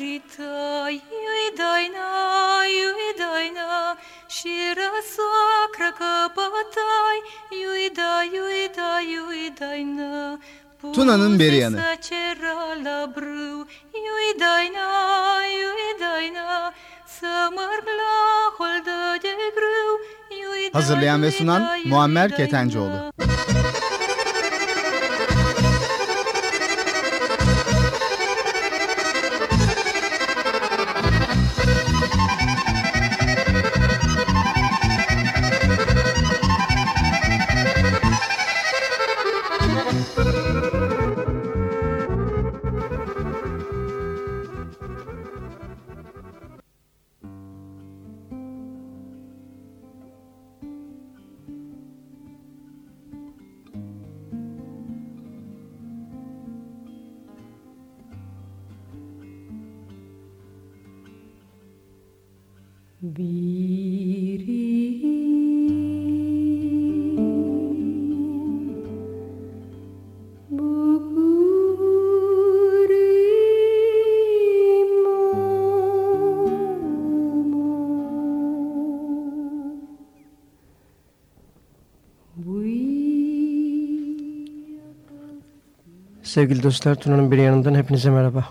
mărita, iuidaina, iuidaina, și răsoacră căpătai, iuida, iuida, iuidaina, Tuna'nın beri yanı. Hazırlayan ve sunan Muammer Ketencoğlu. Sevgili dostlar, Tuna'nın bir yanından hepinize merhaba.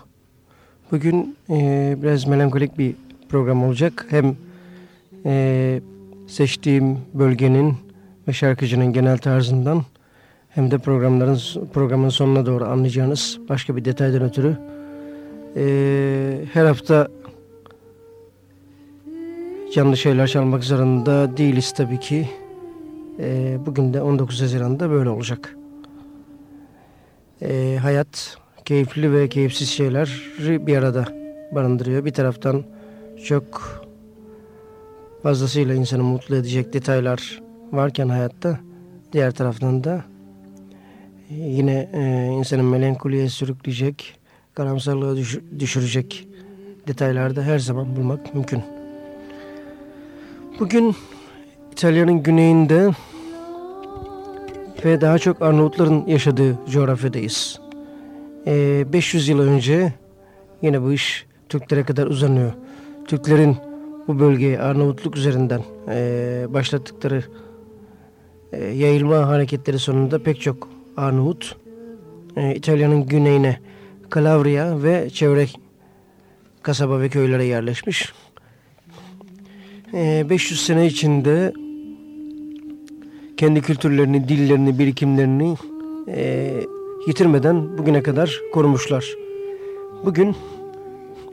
Bugün e, biraz melankolik bir program olacak. Hem e, seçtiğim bölgenin ve şarkıcının genel tarzından hem de programların programın sonuna doğru anlayacağınız başka bir detaydan ötürü e, her hafta canlı şeyler çalmak zorunda değiliz tabii ki. E, bugün de 19 Haziran'da böyle olacak e, hayat keyifli ve keyifsiz şeyleri bir arada barındırıyor. Bir taraftan çok fazlasıyla insanı mutlu edecek detaylar varken hayatta diğer taraftan da yine e, insanın melankoliye sürükleyecek, karamsarlığa düş düşürecek detaylarda her zaman bulmak mümkün. Bugün İtalya'nın güneyinde ve daha çok Arnavutların yaşadığı coğrafyadayız. Ee, 500 yıl önce yine bu iş Türklere kadar uzanıyor. Türklerin bu bölgeye Arnavutluk üzerinden e, başlattıkları e, yayılma hareketleri sonunda pek çok Arnavut e, İtalya'nın güneyine Calabria ve çevre kasaba ve köylere yerleşmiş. E, 500 sene içinde kendi kültürlerini, dillerini, birikimlerini e, yitirmeden bugüne kadar korumuşlar. Bugün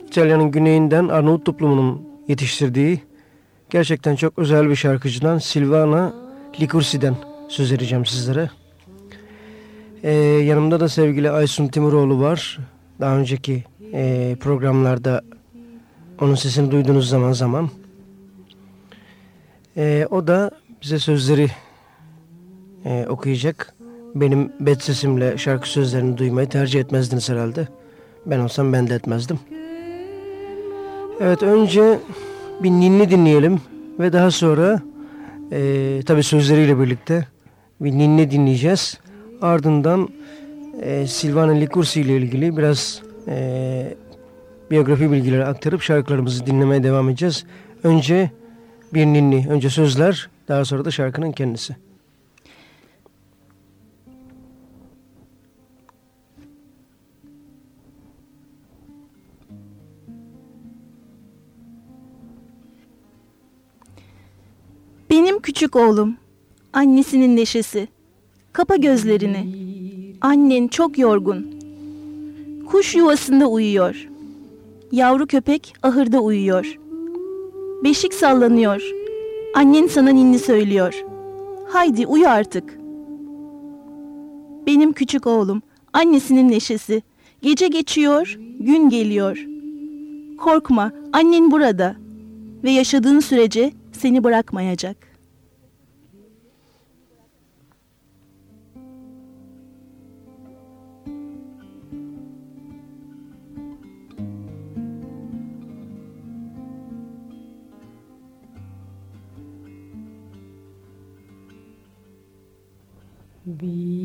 İtalya'nın güneyinden Arnavut toplumunun yetiştirdiği gerçekten çok özel bir şarkıcıdan Silvana Likursi'den söz edeceğim sizlere. Ee, yanımda da sevgili Aysun Timuroğlu var. Daha önceki e, programlarda onun sesini duyduğunuz zaman zaman. Ee, o da bize sözleri e, okuyacak. Benim bet sesimle şarkı sözlerini duymayı tercih etmezdiniz herhalde. Ben olsam ben de etmezdim. Evet önce bir ninni dinleyelim ve daha sonra e, tabi sözleriyle birlikte bir ninni dinleyeceğiz. Ardından e, Silvana Likursi ile ilgili biraz e, biyografi bilgileri aktarıp şarkılarımızı dinlemeye devam edeceğiz. Önce bir ninni, önce sözler, daha sonra da şarkının kendisi. Benim küçük oğlum, annesinin neşesi. Kapa gözlerini. Annen çok yorgun. Kuş yuvasında uyuyor. Yavru köpek ahırda uyuyor. Beşik sallanıyor. Annen sana ninni söylüyor. Haydi uyu artık. Benim küçük oğlum, annesinin neşesi. Gece geçiyor, gün geliyor. Korkma, annen burada ve yaşadığın sürece seni bırakmayacak. Be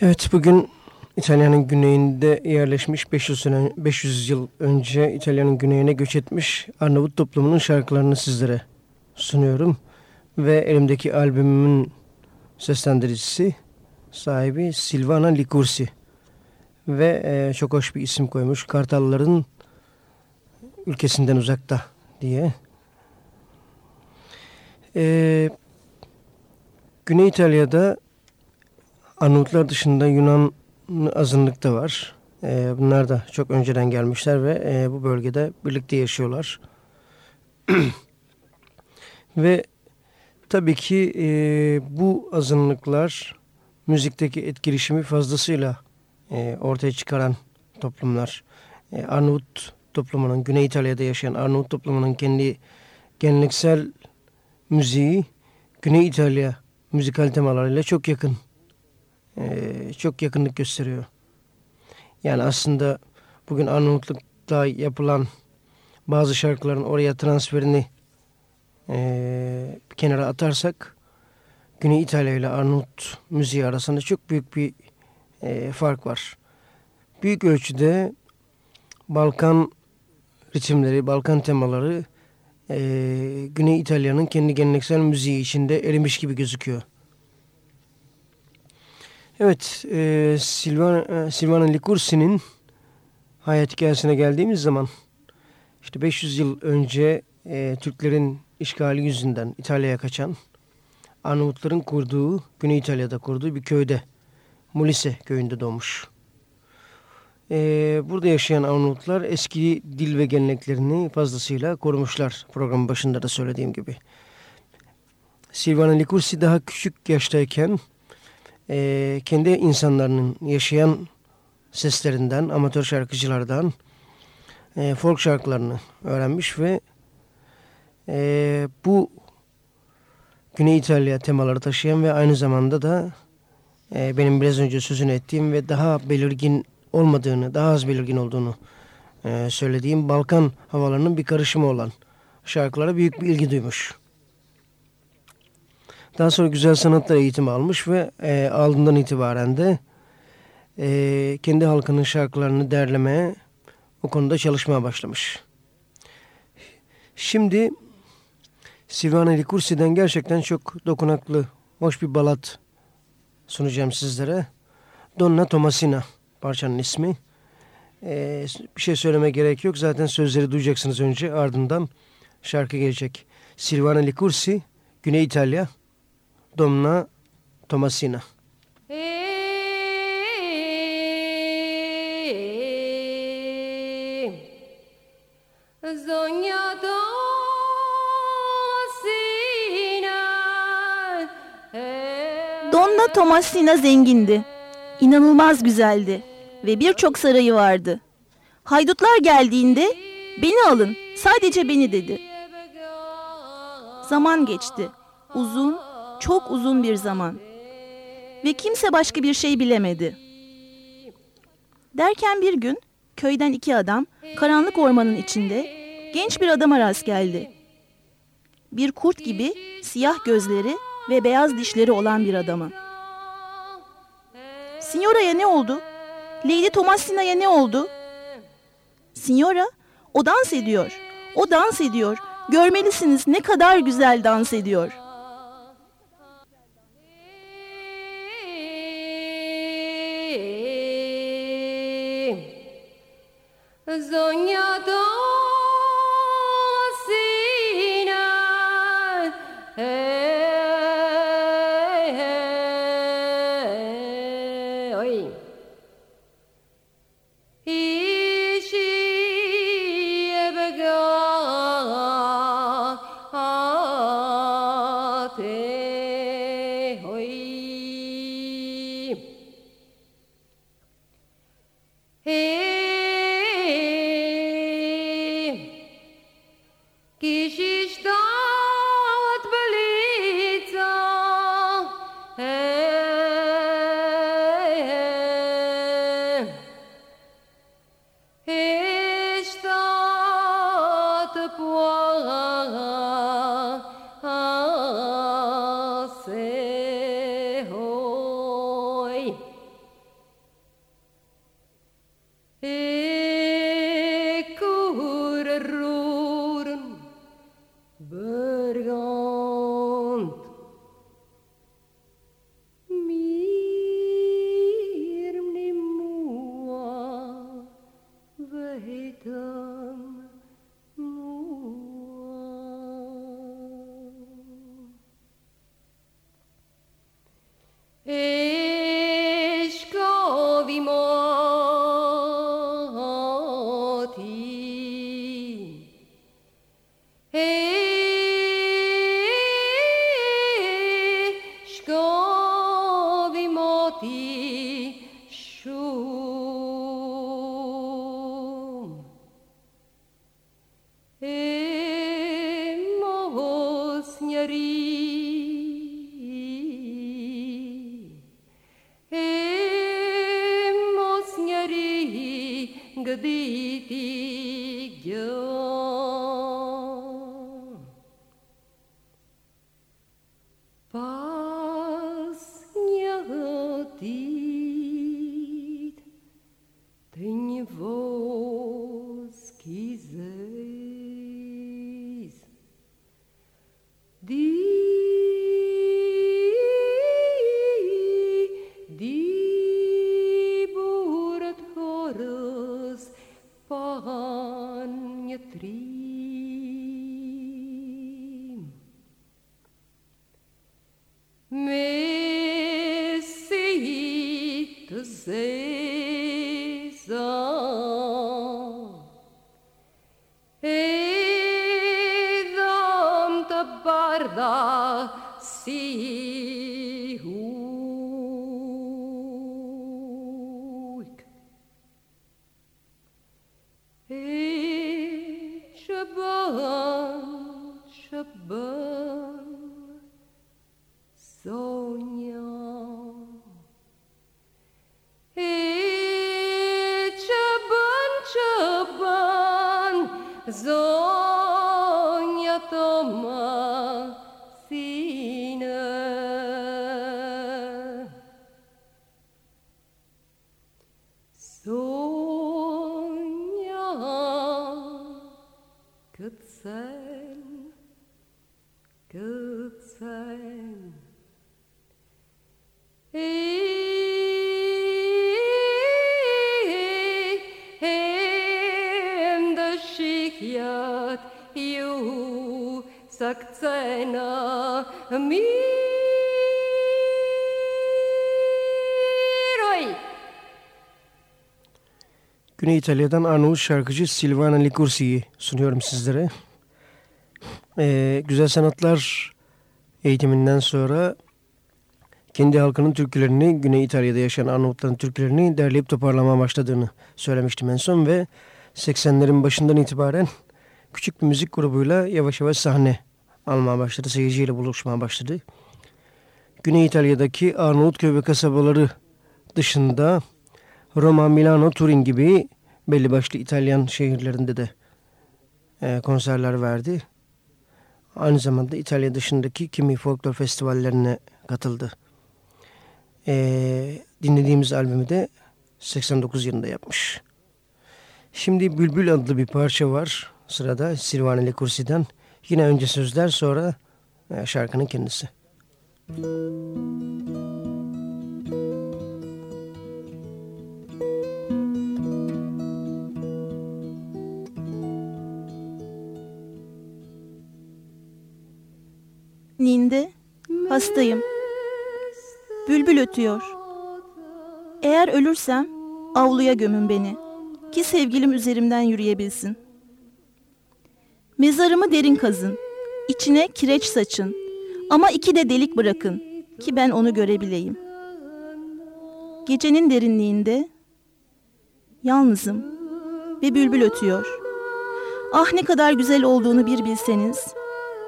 Evet bugün İtalya'nın güneyinde yerleşmiş 500, sene, 500 yıl önce İtalya'nın güneyine göç etmiş Arnavut toplumunun şarkılarını sizlere sunuyorum. Ve elimdeki albümümün seslendiricisi sahibi Silvana Likursi. Ve e, çok hoş bir isim koymuş Kartalların ülkesinden uzakta diye. E, Güney İtalya'da Arnavutlar dışında Yunan azınlık da var. E, bunlar da çok önceden gelmişler ve e, bu bölgede birlikte yaşıyorlar. ve tabii ki e, bu azınlıklar müzikteki etkileşimi fazlasıyla e, ortaya çıkaran toplumlar. E, Arnavut toplumunun, Güney İtalya'da yaşayan Arnavut toplumunun kendi geleneksel müziği Güney İtalya müzikal temalarıyla çok yakın e, çok yakınlık gösteriyor. Yani aslında bugün Arnavutluk'ta yapılan bazı şarkıların oraya transferini e, kenara atarsak Güney İtalya ile Arnavut müziği arasında çok büyük bir e, fark var. Büyük ölçüde Balkan ritimleri, Balkan temaları e, Güney İtalya'nın kendi geleneksel müziği içinde erimiş gibi gözüküyor. Evet, e, Silvan, e, Silvana hayat hikayesine geldiğimiz zaman işte 500 yıl önce e, Türklerin işgali yüzünden İtalya'ya kaçan Arnavutların kurduğu, Güney İtalya'da kurduğu bir köyde, Molise köyünde doğmuş. Ee, burada yaşayan Arnavutlar eski dil ve geleneklerini fazlasıyla korumuşlar. Programın başında da söylediğim gibi. Silvana Likursi daha küçük yaştayken e, kendi insanların yaşayan seslerinden, amatör şarkıcılardan e, folk şarkılarını öğrenmiş ve e, bu Güney İtalya temaları taşıyan ve aynı zamanda da e, benim biraz önce sözünü ettiğim ve daha belirgin olmadığını, daha az belirgin olduğunu e, söylediğim Balkan havalarının bir karışımı olan şarkılara büyük bir ilgi duymuş. Daha sonra güzel sanatlar eğitimi almış ve e, aldığından itibaren de e, kendi halkının şarkılarını derlemeye o konuda çalışmaya başlamış. Şimdi Sivana Likursi'den gerçekten çok dokunaklı, hoş bir balat sunacağım sizlere. Donna Tomasina parçanın ismi. Ee, bir şey söyleme gerek yok. Zaten sözleri duyacaksınız önce. Ardından şarkı gelecek. Silvana Likursi, Güney İtalya. Donna Tomasina. Donna Tomasina zengindi. İnanılmaz güzeldi ve birçok sarayı vardı. Haydutlar geldiğinde beni alın, sadece beni dedi. Zaman geçti. Uzun, çok uzun bir zaman. Ve kimse başka bir şey bilemedi. Derken bir gün köyden iki adam karanlık ormanın içinde genç bir adama rast geldi. Bir kurt gibi siyah gözleri ve beyaz dişleri olan bir adamı. Signora'ya ne oldu? Lady Thomasina'ya ne oldu? Signora, o dans ediyor. O dans ediyor. Görmelisiniz ne kadar güzel dans ediyor. sognato sina. E eh. זון יא Güney İtalya'dan Arnavut şarkıcı Silvana Licursi'yi sunuyorum sizlere. Ee, güzel sanatlar eğitiminden sonra kendi halkının türkülerini, Güney İtalya'da yaşayan Arnavutların türkülerini derleyip toparlamaya başladığını söylemiştim en son ve 80'lerin başından itibaren küçük bir müzik grubuyla yavaş yavaş sahne almaya başladı. Seyirciyle buluşmaya başladı. Güney İtalya'daki Arnavutköy ve kasabaları dışında Roma, Milano, Turin gibi belli başlı İtalyan şehirlerinde de e, konserler verdi. Aynı zamanda İtalya dışındaki kimi folklor festivallerine katıldı. E, dinlediğimiz albümü de 89 yılında yapmış. Şimdi Bülbül adlı bir parça var sırada Silvana Le Cursi'den. Yine önce sözler sonra e, şarkının kendisi. Ninde, hastayım. Bülbül ötüyor. Eğer ölürsem avluya gömün beni. Ki sevgilim üzerimden yürüyebilsin. Mezarımı derin kazın. İçine kireç saçın. Ama iki de delik bırakın ki ben onu görebileyim. Gecenin derinliğinde yalnızım ve bülbül ötüyor. Ah ne kadar güzel olduğunu bir bilseniz.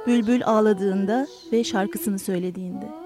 Bülbül ağladığında ve şarkısını söylediğinde.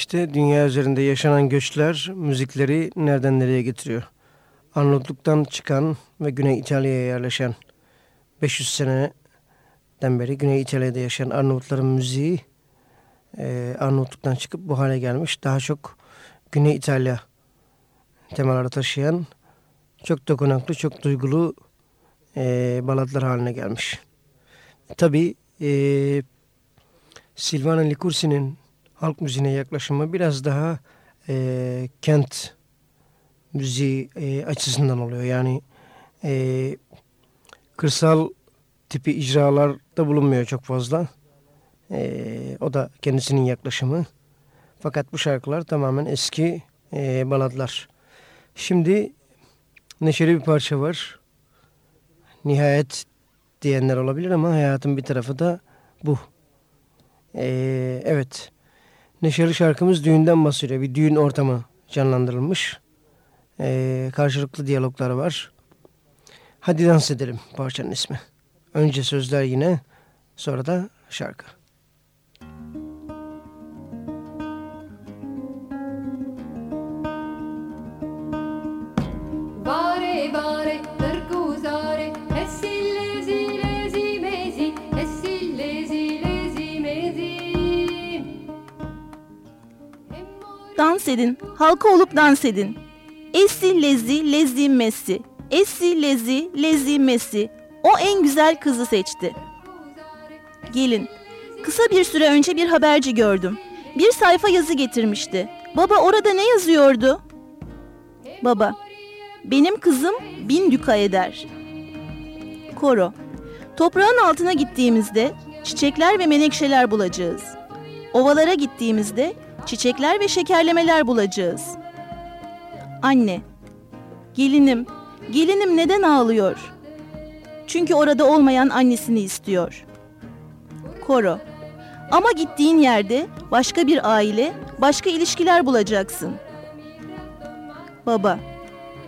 İşte dünya üzerinde yaşanan göçler müzikleri nereden nereye getiriyor. Arnavutluk'tan çıkan ve Güney İtalya'ya yerleşen 500 seneden beri Güney İtalya'da yaşayan Arnavutların müziği e, Arnavutluk'tan çıkıp bu hale gelmiş. Daha çok Güney İtalya temaları taşıyan çok dokunaklı, çok duygulu e, baladlar haline gelmiş. Tabii e, Silvana Licursi'nin halk müziğine yaklaşımı biraz daha e, kent müziği e, açısından oluyor. Yani e, kırsal tipi icralarda bulunmuyor çok fazla. E, o da kendisinin yaklaşımı. Fakat bu şarkılar tamamen eski e, baladlar. Şimdi neşeli bir parça var. Nihayet diyenler olabilir ama hayatın bir tarafı da bu. Ee, evet. Neşeli şarkımız düğünden bahsediyor. Bir düğün ortamı canlandırılmış. Ee, karşılıklı diyaloglar var. Hadi dans edelim parçanın ismi. Önce sözler yine sonra da şarkı. Dans edin, halka olup dans edin. Essi lezi lezi messi. Essi lezi lezi messi. O en güzel kızı seçti. Gelin. Kısa bir süre önce bir haberci gördüm. Bir sayfa yazı getirmişti. Baba orada ne yazıyordu? Baba. Benim kızım bin düka eder. Koro. Toprağın altına gittiğimizde çiçekler ve menekşeler bulacağız. Ovalara gittiğimizde çiçekler ve şekerlemeler bulacağız. Anne. Gelinim, gelinim neden ağlıyor? Çünkü orada olmayan annesini istiyor. Koro. Ama gittiğin yerde başka bir aile, başka ilişkiler bulacaksın. Baba.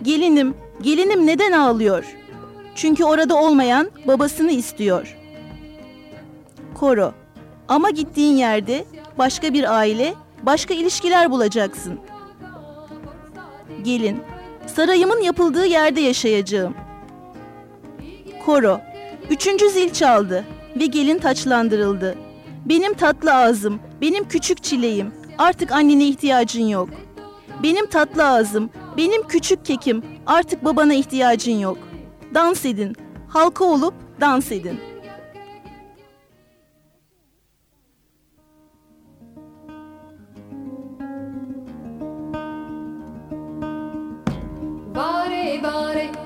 Gelinim, gelinim neden ağlıyor? Çünkü orada olmayan babasını istiyor. Koro. Ama gittiğin yerde başka bir aile, başka ilişkiler bulacaksın. Gelin. Sarayımın yapıldığı yerde yaşayacağım. Koro. Üçüncü zil çaldı ve gelin taçlandırıldı. Benim tatlı ağzım, benim küçük çileğim. Artık annene ihtiyacın yok. Benim tatlı ağzım, benim küçük kekim. Artık babana ihtiyacın yok. Dans edin. Halka olup dans edin. body.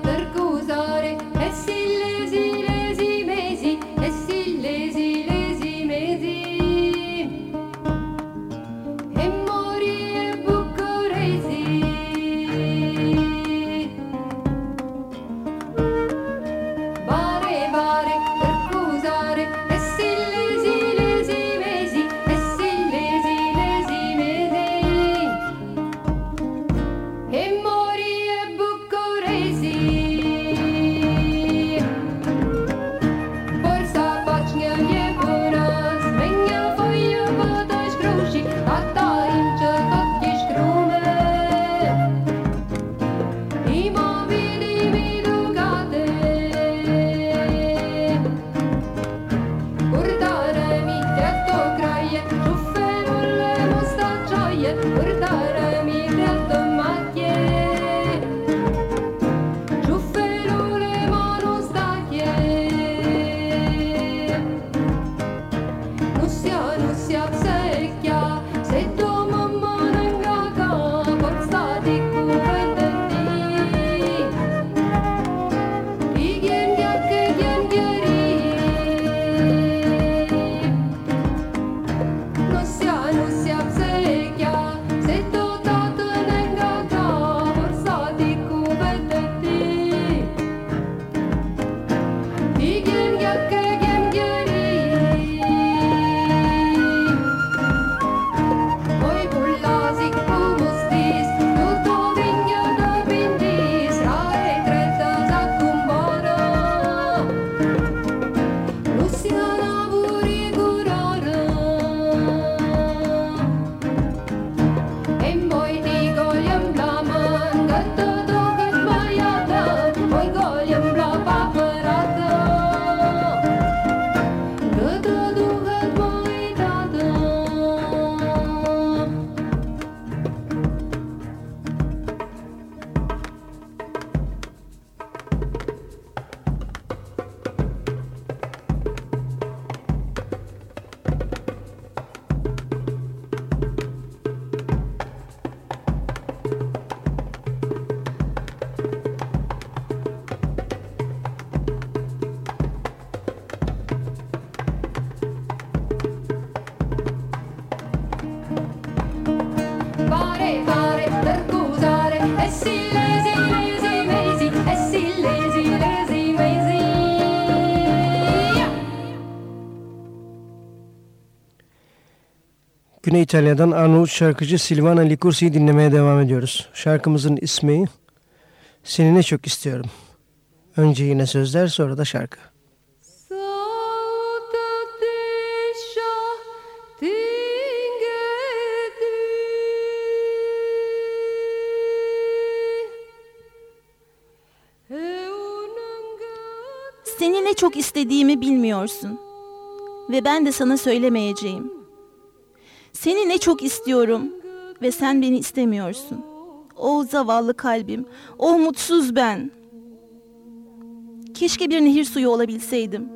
Güney İtalya'dan Arnavut şarkıcı Silvana Licursi'yi dinlemeye devam ediyoruz. Şarkımızın ismi Seni Ne Çok İstiyorum. Önce yine sözler sonra da şarkı. Seni ne çok istediğimi bilmiyorsun. Ve ben de sana söylemeyeceğim. Seni ne çok istiyorum ve sen beni istemiyorsun. O zavallı kalbim, o mutsuz ben. Keşke bir nehir suyu olabilseydim.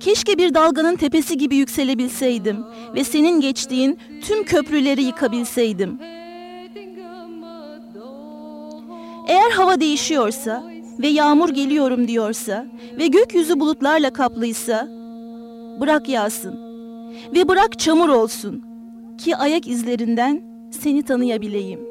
Keşke bir dalganın tepesi gibi yükselebilseydim ve senin geçtiğin tüm köprüleri yıkabilseydim. Eğer hava değişiyorsa ve yağmur geliyorum diyorsa ve gökyüzü bulutlarla kaplıysa bırak yağsın ve bırak çamur olsun ki ayak izlerinden seni tanıyabileyim.''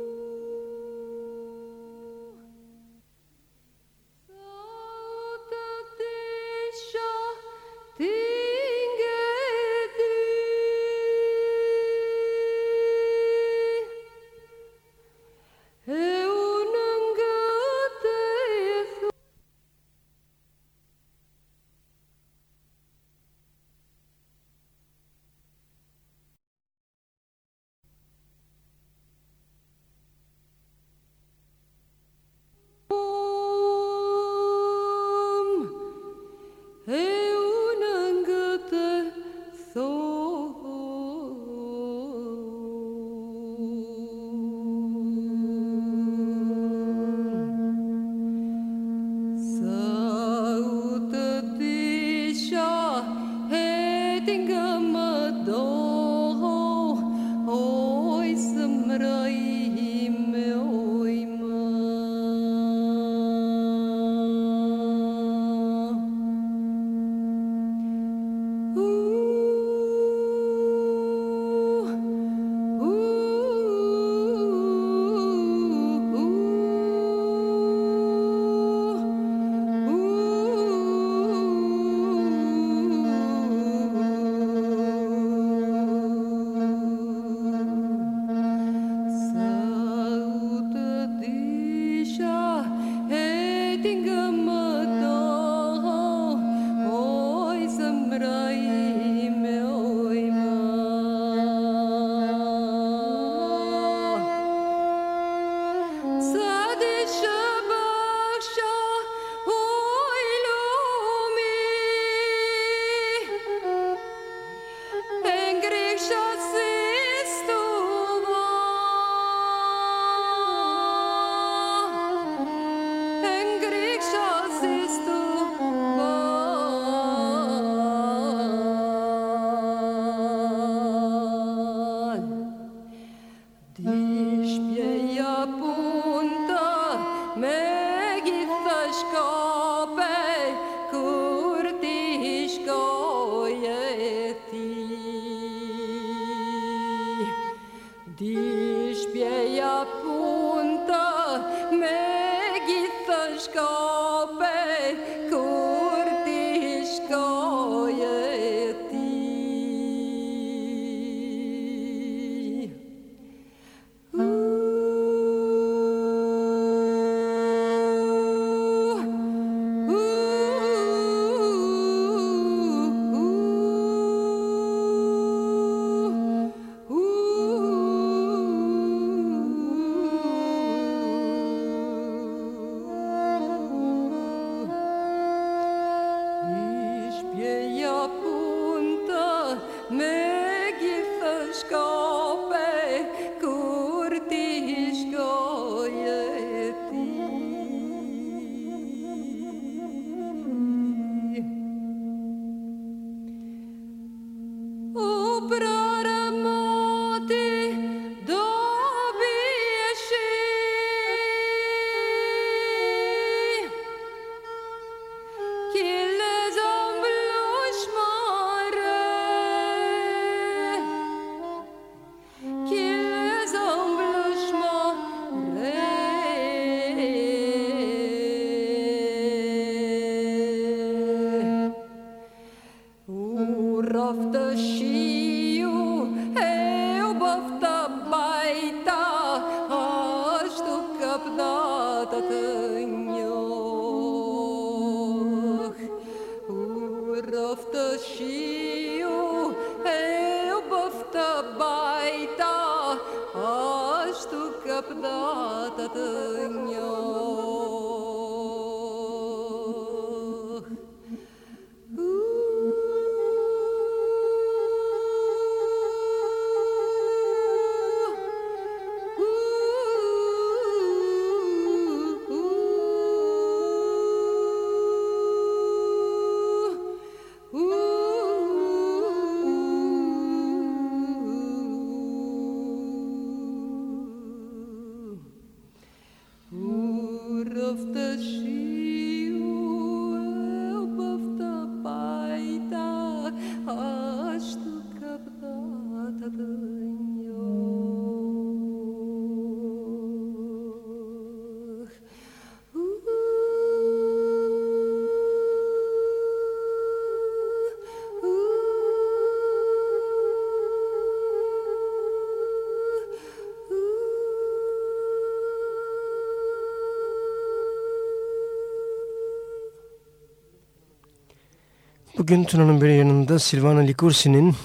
Bugün Tuna'nın bir yanında Silvana Licursi'nin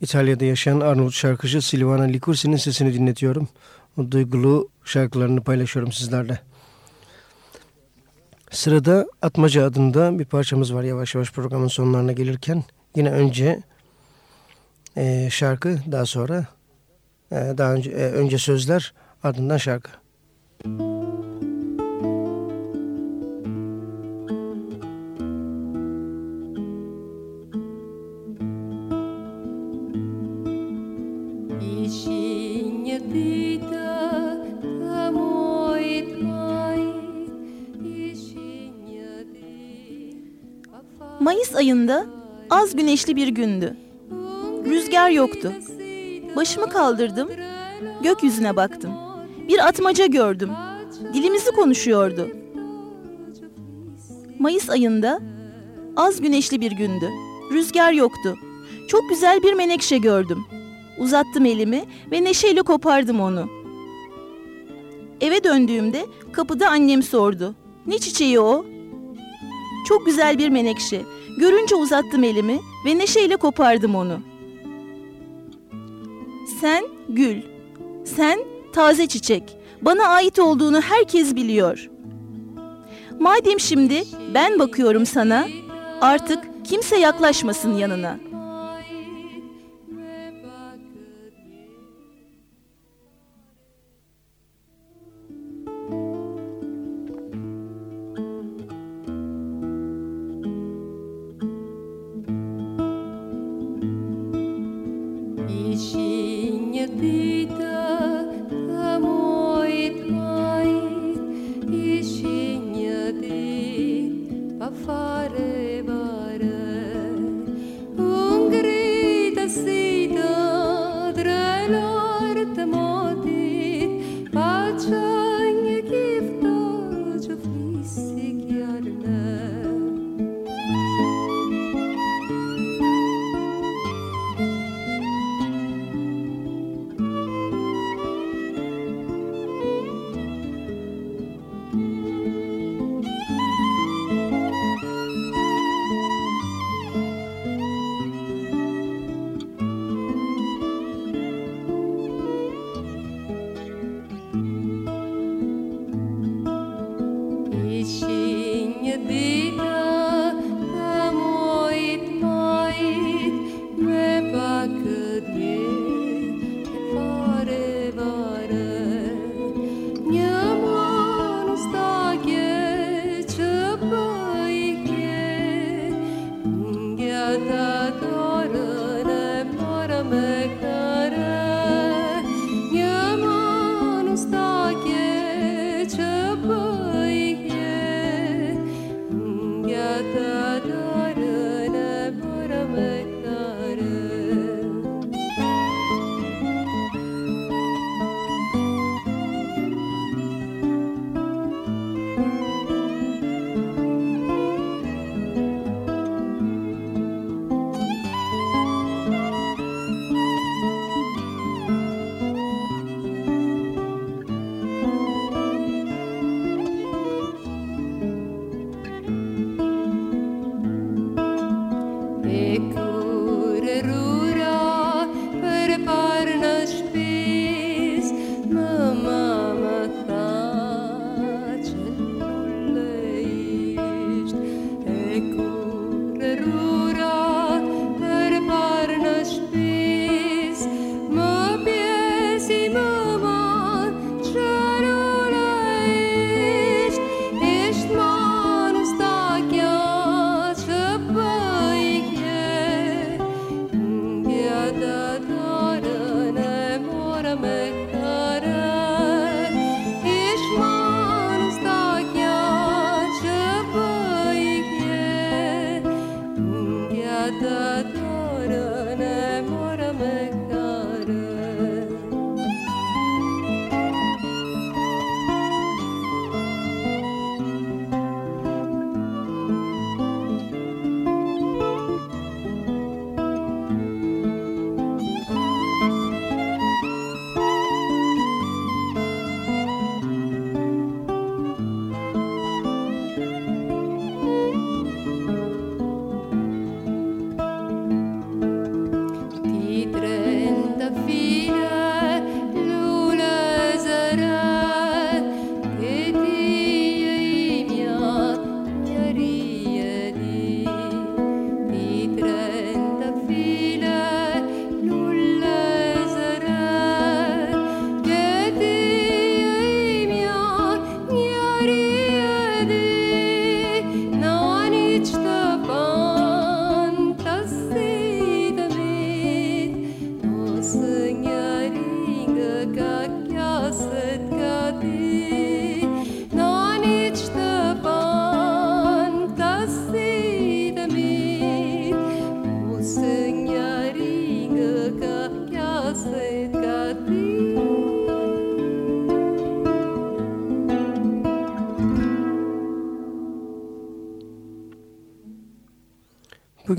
İtalya'da yaşayan Arnavut şarkıcı Silvana Licursi'nin sesini dinletiyorum. O duygulu şarkılarını paylaşıyorum sizlerle. Sırada Atmaca adında bir parçamız var yavaş yavaş programın sonlarına gelirken. Yine önce e, şarkı daha sonra e, daha önce, e, önce sözler ardından şarkı. Mayıs ayında az güneşli bir gündü. Rüzgar yoktu. Başımı kaldırdım, gökyüzüne baktım. Bir atmaca gördüm. Dilimizi konuşuyordu. Mayıs ayında az güneşli bir gündü. Rüzgar yoktu. Çok güzel bir menekşe gördüm. Uzattım elimi ve neşeyle kopardım onu. Eve döndüğümde kapıda annem sordu. Ne çiçeği o? Çok güzel bir menekşe. Görünce uzattım elimi ve neşeyle kopardım onu. Sen gül. Sen taze çiçek. Bana ait olduğunu herkes biliyor. Madem şimdi ben bakıyorum sana, artık kimse yaklaşmasın yanına. because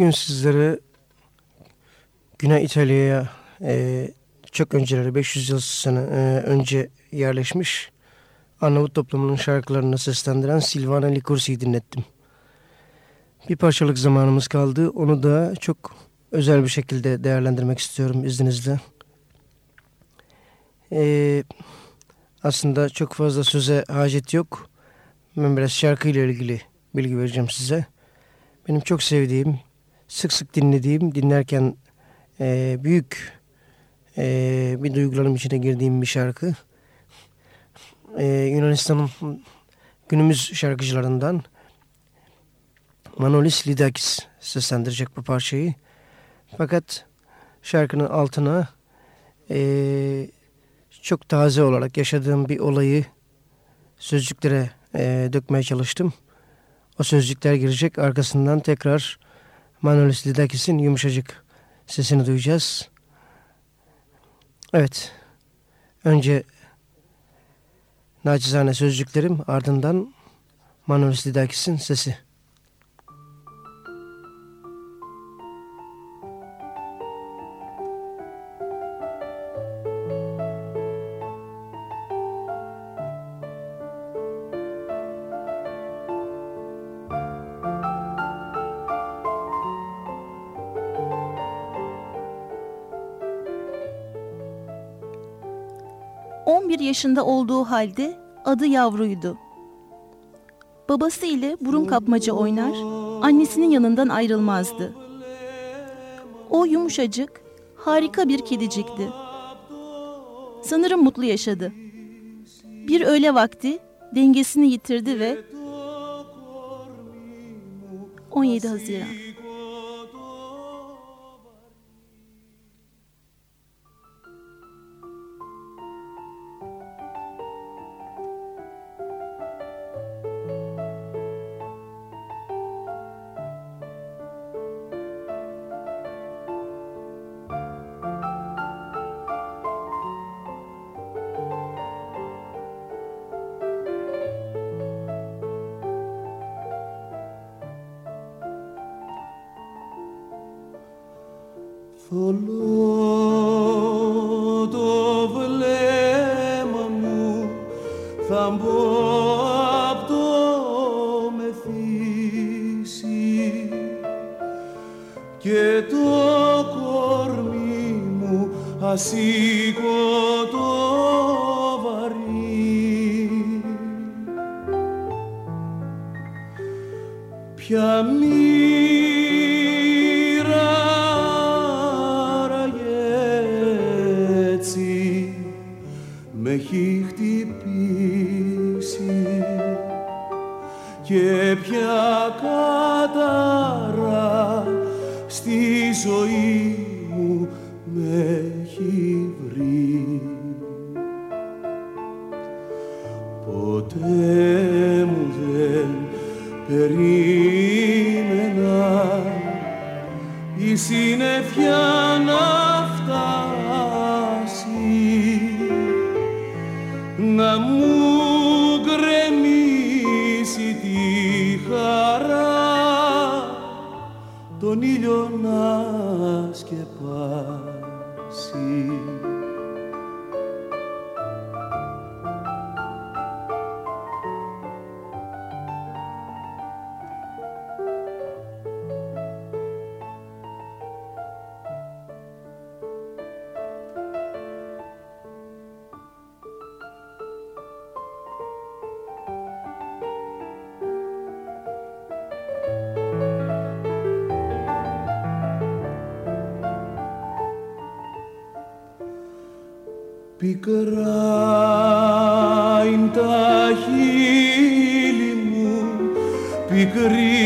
Bugün sizlere Güney İtalya'ya e, çok önceleri 500 yıl sene e, önce yerleşmiş Arnavut toplumunun şarkılarını seslendiren Silvana Likursi'yi dinlettim. Bir parçalık zamanımız kaldı. Onu da çok özel bir şekilde değerlendirmek istiyorum izninizle. Ee, aslında çok fazla söze hacet yok. Ben biraz şarkıyla ilgili bilgi vereceğim size. Benim çok sevdiğim, sık sık dinlediğim, dinlerken e, büyük e, bir duygularım içine girdiğim bir şarkı. E, Yunanistan'ın günümüz şarkıcılarından Manolis Lidakis seslendirecek bu parçayı. Fakat şarkının altına e, çok taze olarak yaşadığım bir olayı sözcüklere e, dökmeye çalıştım. O sözcükler girecek. Arkasından tekrar Manolis Lidakis'in yumuşacık sesini duyacağız. Evet. Önce naçizane sözcüklerim ardından Manolis Lidakis'in sesi. Yaşında olduğu halde adı yavruydu. Babası ile burun kapmaca oynar, annesinin yanından ayrılmazdı. O yumuşacık, harika bir kedicikti. Sanırım mutlu yaşadı. Bir öğle vakti dengesini yitirdi ve 17 Haziran follow. Πικρά είναι τα χείλη μου, πικρή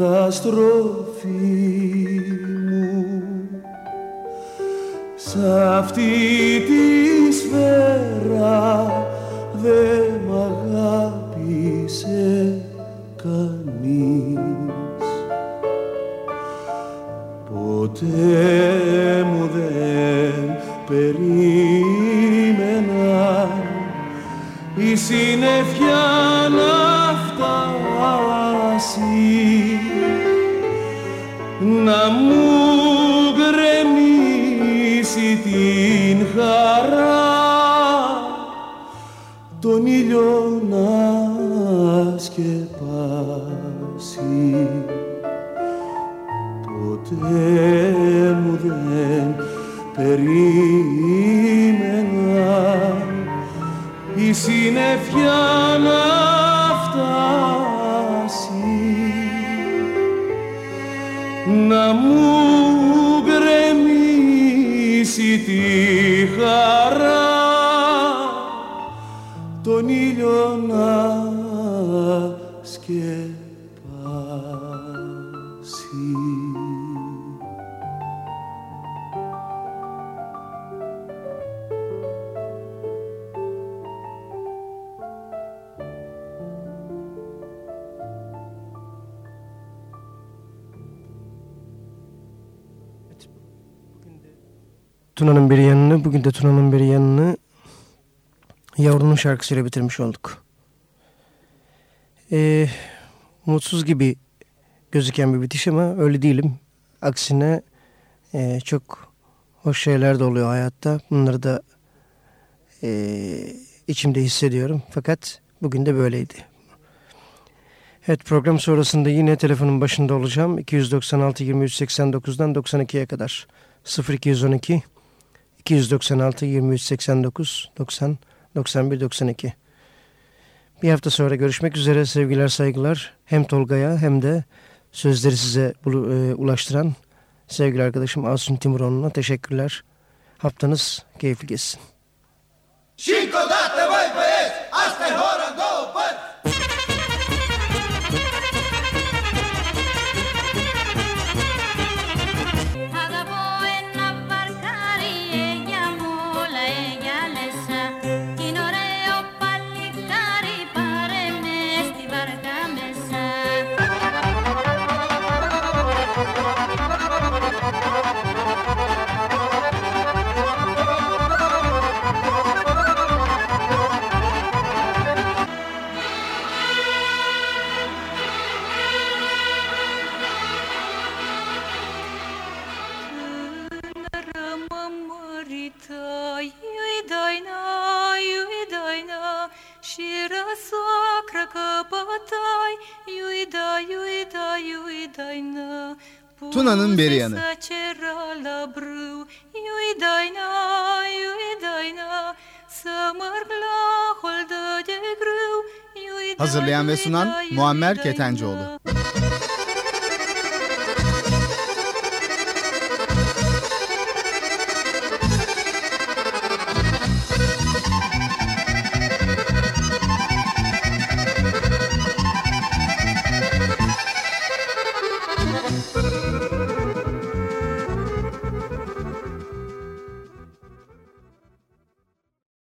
καταστροφή μου. Σ' αυτή τη σφαίρα δε μ' αγάπησε κανείς. Ποτέ μου δεν περίμενα η συννεφιά σκεπάσει ποτέ μου δεν περίμενα η συννεφιά να φτάσει Tuna'nın bir yanını, bugün de Tuna'nın bir yanını yavrunun şarkısıyla bitirmiş olduk. Ee, umutsuz gibi gözüken bir bitiş ama öyle değilim. Aksine e, çok hoş şeyler de oluyor hayatta. Bunları da e, içimde hissediyorum. Fakat bugün de böyleydi. Evet program sonrasında yine telefonun başında olacağım. 296 23 89'dan 92'ye kadar. 0212 296 23 89 90 91 92. Bir hafta sonra görüşmek üzere sevgiler saygılar. Hem Tolga'ya hem de sözleri size e, ulaştıran sevgili arkadaşım Asun Timuroğlu'na teşekkürler. Haftanız keyifli geçsin. Cinco date voi paes, hasta hora grâu, iui da, Hazırlayan ve sunan Muammer. Ketencoğlu.